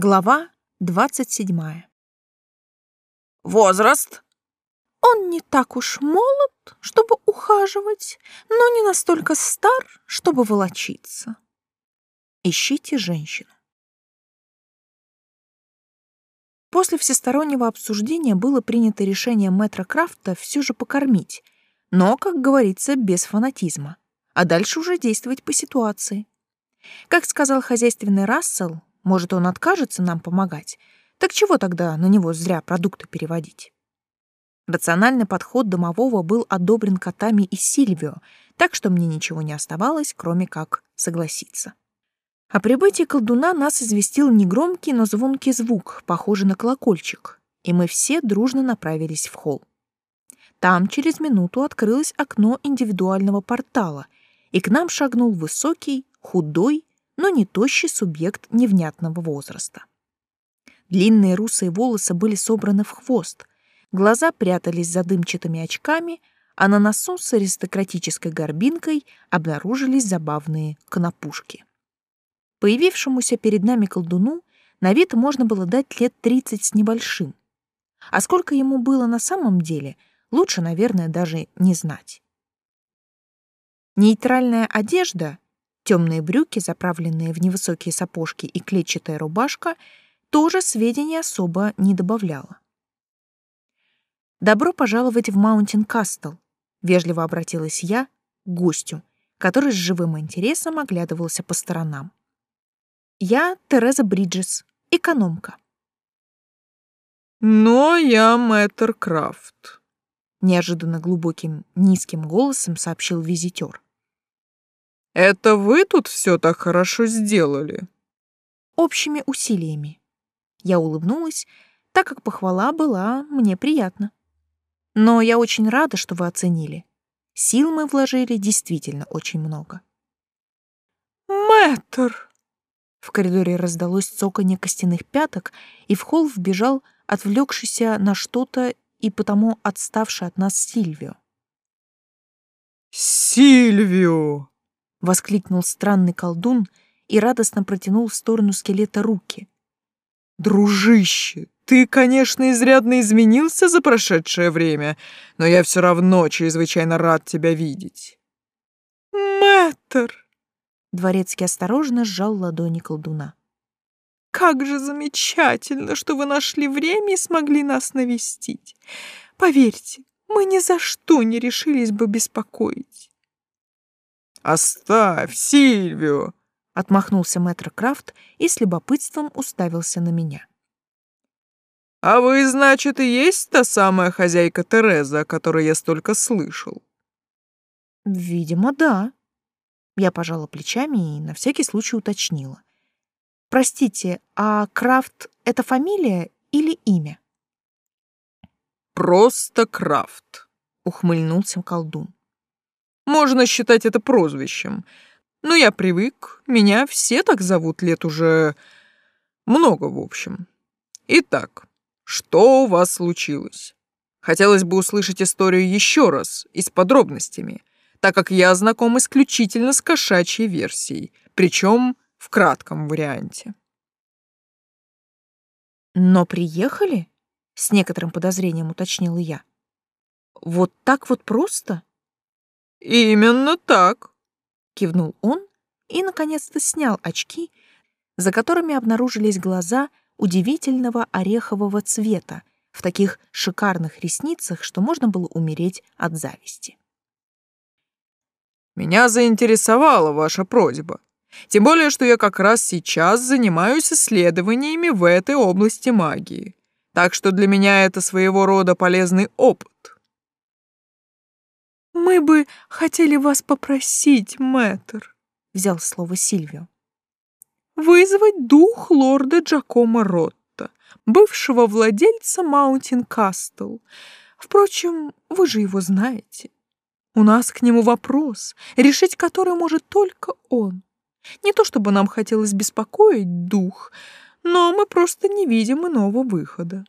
Глава двадцать седьмая. Возраст? Он не так уж молод, чтобы ухаживать, но не настолько стар, чтобы волочиться. Ищите женщину. После всестороннего обсуждения было принято решение мэтра Крафта все же покормить, но, как говорится, без фанатизма, а дальше уже действовать по ситуации. Как сказал хозяйственный Рассел, может, он откажется нам помогать, так чего тогда на него зря продукты переводить? Рациональный подход домового был одобрен котами и Сильвио, так что мне ничего не оставалось, кроме как согласиться. О прибытии колдуна нас известил негромкий, но звонкий звук, похожий на колокольчик, и мы все дружно направились в холл. Там через минуту открылось окно индивидуального портала, и к нам шагнул высокий, худой, но не тощий субъект невнятного возраста. Длинные русые волосы были собраны в хвост, глаза прятались за дымчатыми очками, а на носу с аристократической горбинкой обнаружились забавные конопушки. Появившемуся перед нами колдуну на вид можно было дать лет тридцать с небольшим. А сколько ему было на самом деле, лучше, наверное, даже не знать. Нейтральная одежда, темные брюки, заправленные в невысокие сапожки и клетчатая рубашка тоже сведений особо не добавляла. «Добро пожаловать в Маунтин Кастл», — вежливо обратилась я к гостю, который с живым интересом оглядывался по сторонам. Я Тереза Бриджес, экономка. Но я мэтр Крафт, неожиданно глубоким, низким голосом сообщил визитер. Это вы тут все так хорошо сделали? Общими усилиями. Я улыбнулась, так как похвала была мне приятна. Но я очень рада, что вы оценили. Сил мы вложили действительно очень много. Мэтр! В коридоре раздалось цоканье костяных пяток, и в холл вбежал отвлекшийся на что-то и потому отставший от нас Сильвио. «Сильвио!» — воскликнул странный колдун и радостно протянул в сторону скелета руки. «Дружище, ты, конечно, изрядно изменился за прошедшее время, но я все равно чрезвычайно рад тебя видеть». «Мэтр!» Дворецкий осторожно сжал ладони колдуна. «Как же замечательно, что вы нашли время и смогли нас навестить. Поверьте, мы ни за что не решились бы беспокоить». «Оставь, Сильвию!» — отмахнулся мэтр Крафт и с любопытством уставился на меня. «А вы, значит, и есть та самая хозяйка Тереза, о которой я столько слышал?» «Видимо, да», я пожала плечами и на всякий случай уточнила. «Простите, а Крафт — это фамилия или имя?» «Просто Крафт», — ухмыльнулся колдун. «Можно считать это прозвищем. Но я привык, меня все так зовут лет уже много, в общем. Итак, что у вас случилось? Хотелось бы услышать историю еще раз и с подробностями, так как я знаком исключительно с кошачьей версией, причем в кратком варианте. «Но приехали?» — с некоторым подозрением уточнила я. «Вот так вот просто?» «Именно так», — кивнул он и, наконец-то, снял очки, за которыми обнаружились глаза удивительного орехового цвета в таких шикарных ресницах, что можно было умереть от зависти. Меня заинтересовала ваша просьба. Тем более, что я как раз сейчас занимаюсь исследованиями в этой области магии. Так что для меня это своего рода полезный опыт. «Мы бы хотели вас попросить, мэтр», — взял слово Сильвио. «Вызвать дух лорда Джакома Ротта, бывшего владельца Маунтин Кастл. Впрочем, вы же его знаете. У нас к нему вопрос, решить который может только он. Не то чтобы нам хотелось беспокоить дух, но мы просто не видим иного выхода.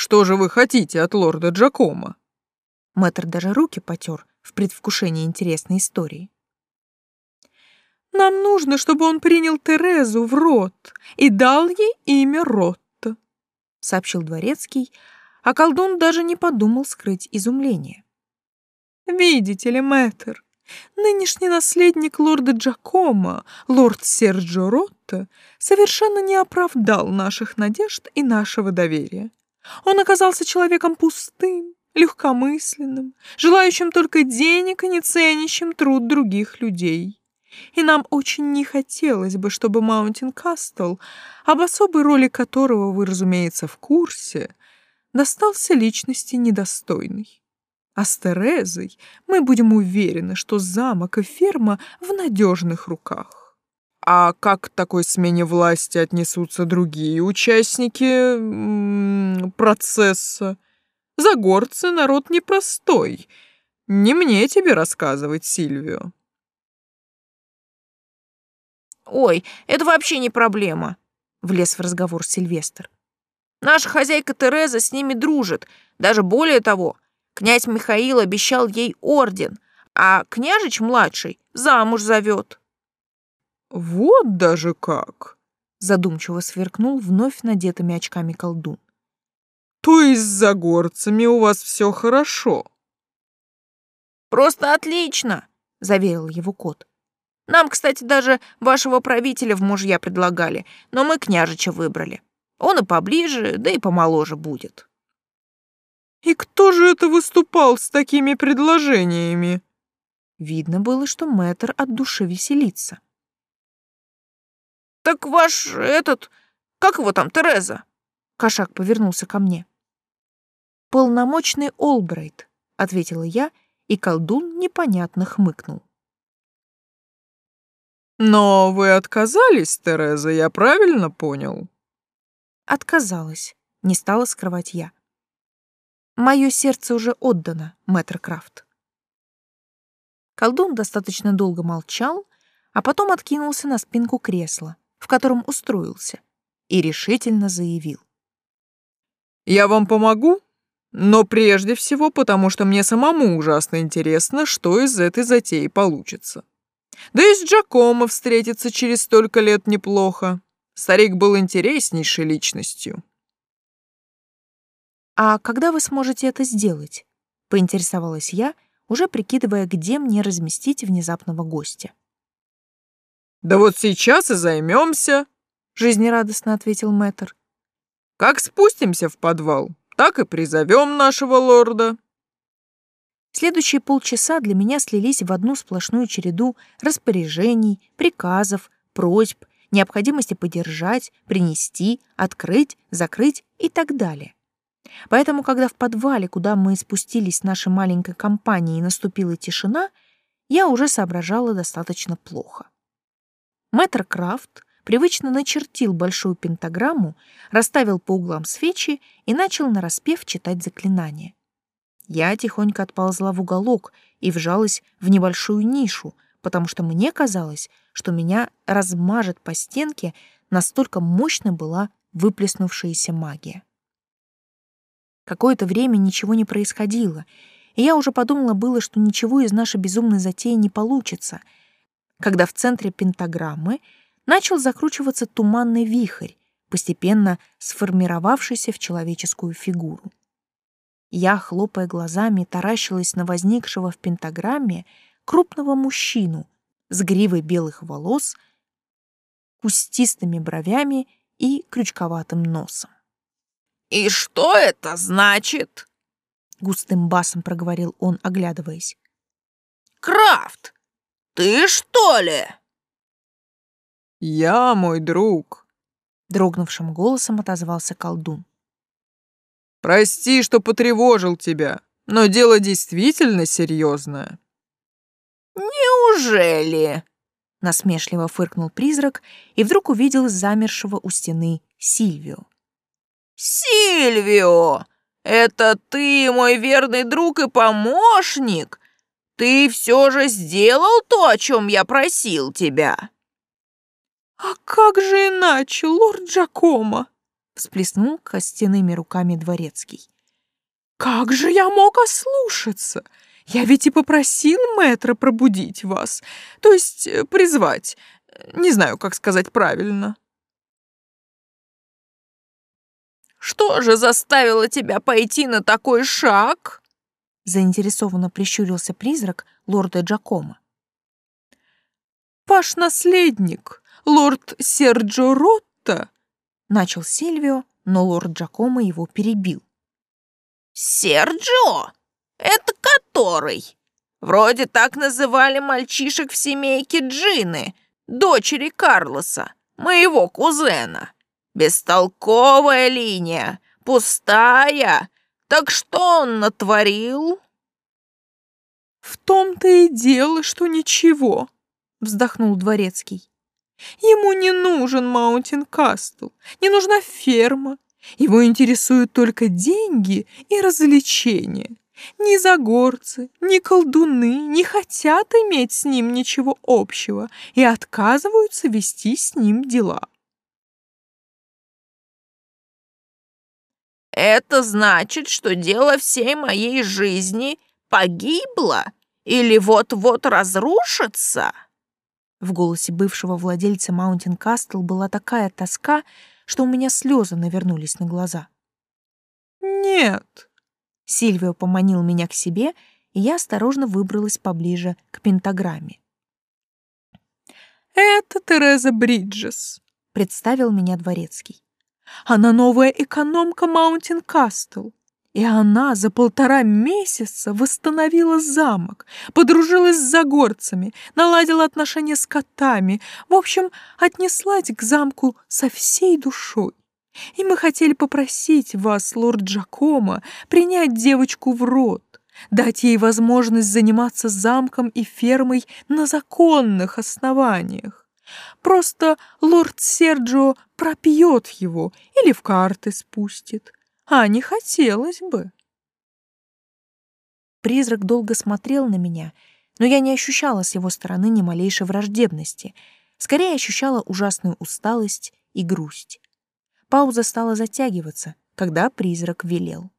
Что же вы хотите от лорда Джакома? Мэтр даже руки потер в предвкушении интересной истории. Нам нужно, чтобы он принял Терезу в рот и дал ей имя Ротта», — сообщил дворецкий, а колдун даже не подумал скрыть изумление. «Видите ли, мэтр, нынешний наследник лорда Джакома, лорд Серджо Ротта, совершенно не оправдал наших надежд и нашего доверия. Он оказался человеком пустым, легкомысленным, желающим только денег и не ценящим труд других людей. И нам очень не хотелось бы, чтобы Маунтин Кастл, об особой роли которого вы, разумеется, в курсе, достался личности недостойной. А с Терезой мы будем уверены, что замок и ферма в надежных руках. А как к такой смене власти отнесутся другие участники процесса? Загорцы народ непростой. Не мне тебе рассказывать, Сильвио. «Ой, это вообще не проблема», — влез в разговор Сильвестр. «Наша хозяйка Тереза с ними дружит. Даже более того, князь Михаил обещал ей орден, а княжич-младший замуж зовет». «Вот даже как!» — задумчиво сверкнул вновь надетыми очками колдун. То есть с загорцами у вас все хорошо? Просто отлично, заверил его кот. Нам, кстати, даже вашего правителя в мужья предлагали, но мы княжича выбрали. Он и поближе, да и помоложе будет. И кто же это выступал с такими предложениями? Видно было, что мэтр от души веселится. Так ваш этот, как его там, Тереза? Кошак повернулся ко мне. «Полномочный Олбрайт», — ответила я, и колдун непонятно хмыкнул. «Но вы отказались, Тереза, я правильно понял?» «Отказалась», — не стала скрывать я. «Мое сердце уже отдано, мэтр Крафт». Колдун достаточно долго молчал, а потом откинулся на спинку кресла, в котором устроился, и решительно заявил. Я вам помогу, но прежде всего потому, что мне самому ужасно интересно, что из этой затеи получится. Да и с Джакомо встретиться через столько лет неплохо. Старик был интереснейшей личностью. «А когда вы сможете это сделать?» — поинтересовалась я, уже прикидывая, где мне разместить внезапного гостя. «Да вот сейчас и займемся», — жизнерадостно ответил мэтр. Как спустимся в подвал, так и призовем нашего лорда. Следующие полчаса для меня слились в одну сплошную череду распоряжений, приказов, просьб, необходимости подержать, принести, открыть, закрыть и так далее. Поэтому, когда в подвале, куда мы спустились с нашей маленькой компанией, наступила тишина, я уже соображала достаточно плохо. Мэтр Крафт привычно начертил большую пентаграмму, расставил по углам свечи и начал нараспев читать заклинание. Я тихонько отползла в уголок и вжалась в небольшую нишу, потому что мне казалось, что меня размажет по стенке, настолько мощно была выплеснувшаяся магия. Какое-то время ничего не происходило, и я уже подумала было, что ничего из нашей безумной затеи не получится, когда в центре пентаграммы — начал закручиваться туманный вихрь, постепенно сформировавшийся в человеческую фигуру. Я, хлопая глазами, таращилась на возникшего в пентаграмме крупного мужчину с гривой белых волос, кустистыми бровями и крючковатым носом. «И что это значит?» — густым басом проговорил он, оглядываясь. «Крафт, ты что ли?» «Я мой друг», — дрогнувшим голосом отозвался колдун. «Прости, что потревожил тебя, но дело действительно серьезное». «Неужели?» — насмешливо фыркнул призрак и вдруг увидел замершего у стены Сильвио. «Сильвио! Это ты, мой верный друг и помощник! Ты все же сделал то, о чем я просил тебя!» «А как же иначе, лорд Джакомо?» — всплеснул костяными руками дворецкий. «Как же я мог ослушаться? Я ведь и попросил мэтра пробудить вас, то есть э, призвать. Не знаю, как сказать правильно. Что же заставило тебя пойти на такой шаг? Заинтересованно прищурился призрак лорда Джакома. Ваш наследник, лорд Серджо Ротта, начал Сильвио, но лорд Джакомо его перебил. Серджо? Это который? Вроде так называли мальчишек в семейке Джины, дочери Карлоса, моего кузена. Бестолковая линия, пустая. Так что он натворил? В том-то и дело, что ничего, вздохнул дворецкий. Ему не нужен Маунтин Кастл, не нужна ферма. Его интересуют только деньги и развлечения. Ни загорцы, ни колдуны не хотят иметь с ним ничего общего и отказываются вести с ним дела. Это значит, что дело всей моей жизни погибло или вот-вот разрушится? В голосе бывшего владельца Маунтин Кастл была такая тоска, что у меня слезы навернулись на глаза. «Нет», — Сильвио поманил меня к себе, и я осторожно выбралась поближе к пентаграмме. «Это Тереза Бриджес», — представил меня дворецкий. Она новая экономка Маунтин Кастл. И она за полтора месяца восстановила замок, подружилась с загорцами, наладила отношения с котами, в общем, отнеслась к замку со всей душой. И мы хотели попросить вас, лорд Джакомо, принять девочку в рот, дать ей возможность заниматься замком и фермой на законных основаниях. Просто лорд Серджио пропьет его или в карты спустит. А не хотелось бы. Призрак долго смотрел на меня, но я не ощущала с его стороны ни малейшей враждебности. Скорее ощущала ужасную усталость и грусть. Пауза стала затягиваться, когда призрак велел.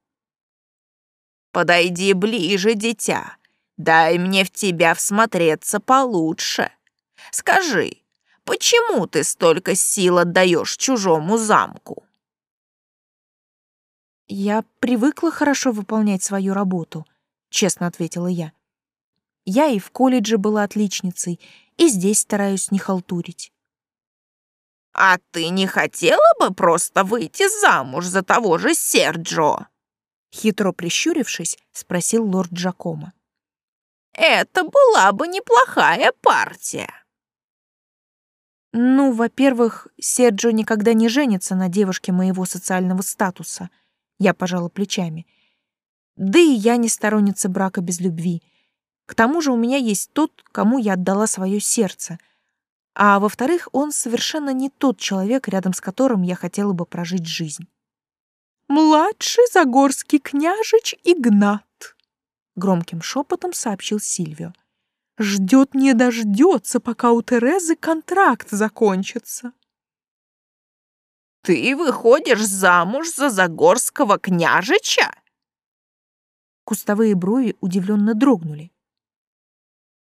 «Подойди ближе, дитя. Дай мне в тебя всмотреться получше. Скажи, Почему ты столько сил отдаешь чужому замку?» «Я привыкла хорошо выполнять свою работу», — честно ответила я. «Я и в колледже была отличницей, и здесь стараюсь не халтурить». «А ты не хотела бы просто выйти замуж за того же Серджо?» Хитро прищурившись, спросил лорд Джакомо. «Это была бы неплохая партия». Ну, во-первых, Серджо никогда не женится на девушке моего социального статуса. Я пожала плечами. Да и я не сторонница брака без любви. К тому же у меня есть тот, кому я отдала свое сердце. А во-вторых, он совершенно не тот человек, рядом с которым я хотела бы прожить жизнь. «Младший Загорский княжич Игнат», — громким шепотом сообщил Сильвио. Ждет не дождется, пока у Терезы контракт закончится. Ты выходишь замуж за Загорского княжича? Кустовые брови удивленно дрогнули.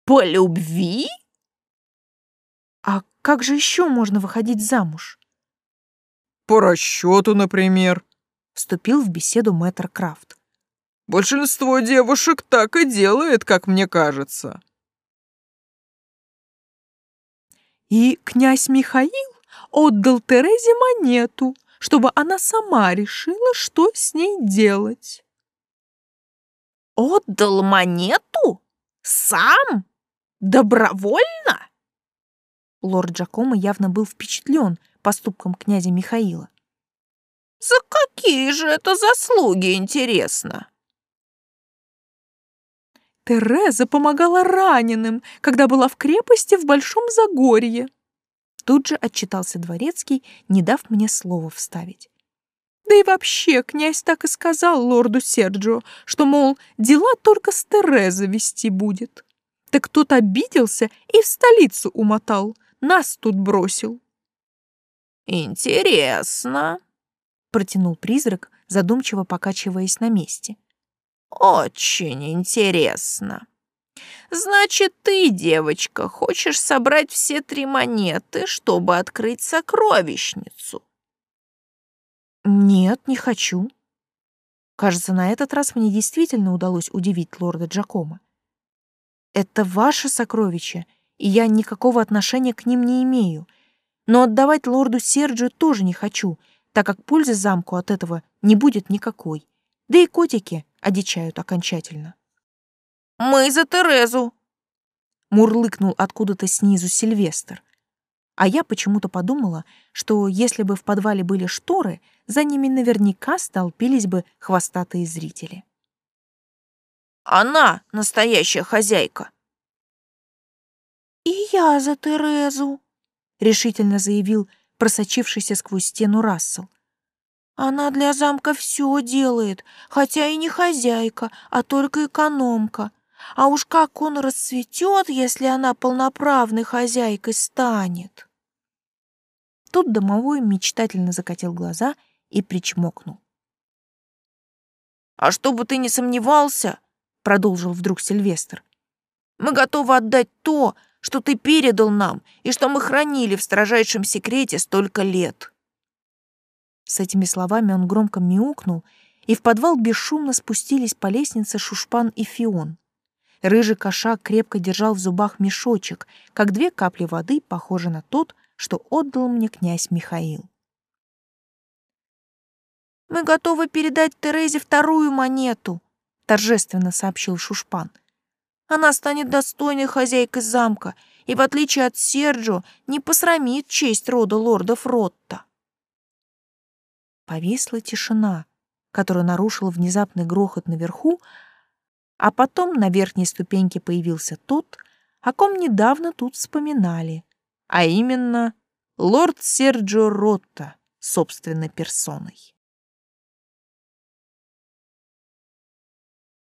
По любви? А как же еще можно выходить замуж? По расчету, например, вступил в беседу мэтр Крафт. Большинство девушек так и делает, как мне кажется. И князь Михаил отдал Терезе монету, чтобы она сама решила, что с ней делать. «Отдал монету? Сам? Добровольно?» Лорд Джакомо явно был впечатлен поступком князя Михаила. «За какие же это заслуги, интересно?» Тереза помогала раненым, когда была в крепости в Большом Загорье. Тут же отчитался дворецкий, не дав мне слова вставить. Да и вообще, князь так и сказал лорду Серджио, что, мол, дела только с Терезой вести будет. Так тот обиделся и в столицу умотал, нас тут бросил. «Интересно», — протянул призрак, задумчиво покачиваясь на месте. Очень интересно. Значит, ты, девочка, хочешь собрать все три монеты, чтобы открыть сокровищницу? Нет, не хочу. Кажется, на этот раз мне действительно удалось удивить лорда Джакома. Это ваше сокровище, и я никакого отношения к ним не имею. Но отдавать лорду Серджио тоже не хочу, так как пользы замку от этого не будет никакой. Да и котики одичают окончательно. «Мы за Терезу!» Мурлыкнул откуда-то снизу Сильвестр. А я почему-то подумала, что если бы в подвале были шторы, за ними наверняка столпились бы хвостатые зрители. «Она настоящая хозяйка!» «И я за Терезу!» — решительно заявил просочившийся сквозь стену Рассел. Она для замка все делает, хотя и не хозяйка, а только экономка. А уж как он расцветет, если она полноправной хозяйкой станет. Тут домовой мечтательно закатил глаза и причмокнул. «А чтобы ты не сомневался, — продолжил вдруг Сильвестр, — мы готовы отдать то, что ты передал нам и что мы хранили в строжайшем секрете столько лет». С этими словами он громко мяукнул, и в подвал бесшумно спустились по лестнице Шушпан и Фион. Рыжий кошак крепко держал в зубах мешочек, как две капли воды, похожий на тот, что отдал мне князь Михаил. «Мы готовы передать Терезе вторую монету», — торжественно сообщил Шушпан. «Она станет достойной хозяйкой замка и, в отличие от Серджо, не посрамит честь рода лордов Ротта». Повисла тишина, которую нарушил внезапный грохот наверху, а потом на верхней ступеньке появился тот, о ком недавно тут вспоминали, а именно лорд Серджио Ротта собственной персоной.